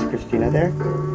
Is Christina there?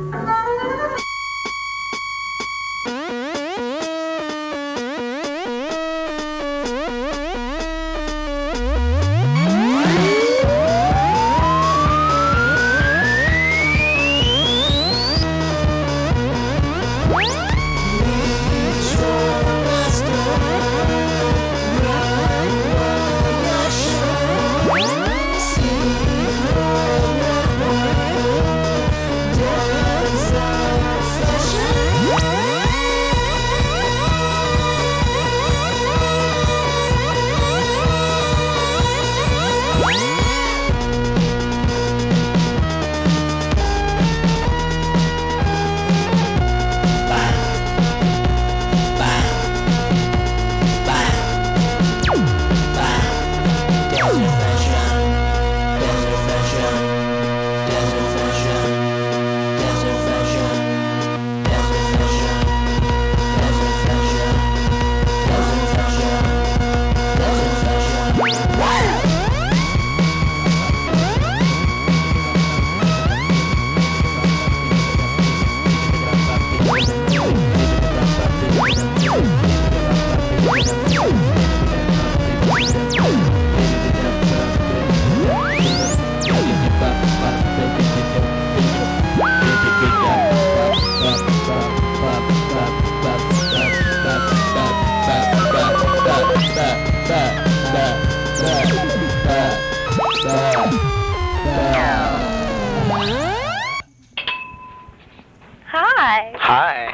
Hi. Hi.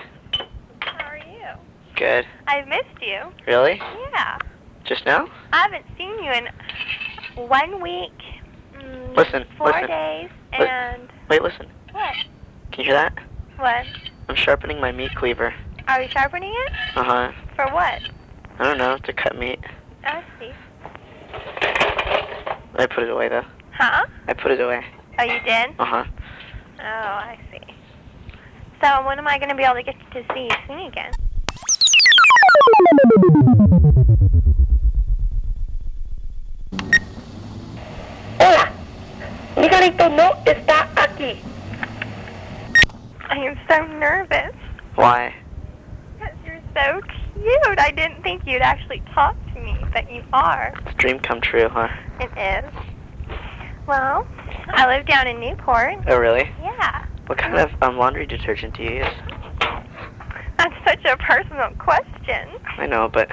How are you? Good. I've missed you. Really? Yeah. Just now? I haven't seen you in one week, mm, Listen, four listen. days, and Wait, listen. what? Can you hear that? What? I'm sharpening my meat cleaver. Are you sharpening it? Uh huh. For what? I don't know, to cut meat. I see. I put it away though. Huh? I put it away. Oh, you did? Uh huh. Oh, I see. So when am I going to be able to get to see you sing again? Hola, Miguelito no está aquí. I am so nervous. Why? Because you're so cute. I didn't think you'd actually talk to me, but you are. It's a dream come true, huh? It is. Well, I live down in Newport. Oh, really? Yeah. What kind of um, laundry detergent do you use? Such a personal question. I know, but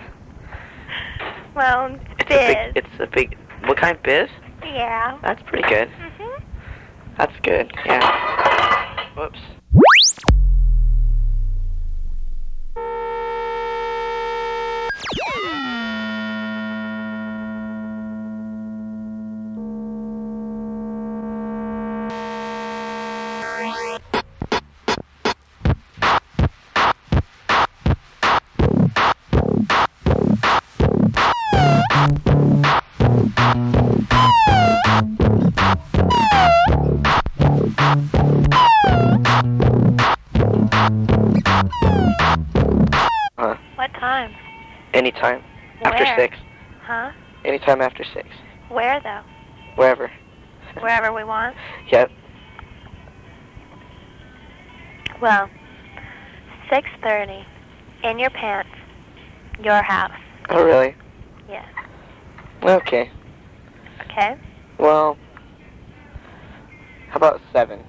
Well, it's biz. a big. It's a big. What kind? Of biz? yeah. That's pretty good. Mhm. That's good. Yeah. Uh, What time? anytime. After six. Huh? Anytime after six. Where though? Wherever. Wherever we want. Yep. Well, 6:30 in your pants. Your house. Oh, really? Yes. Okay. Okay. Well, how about seven?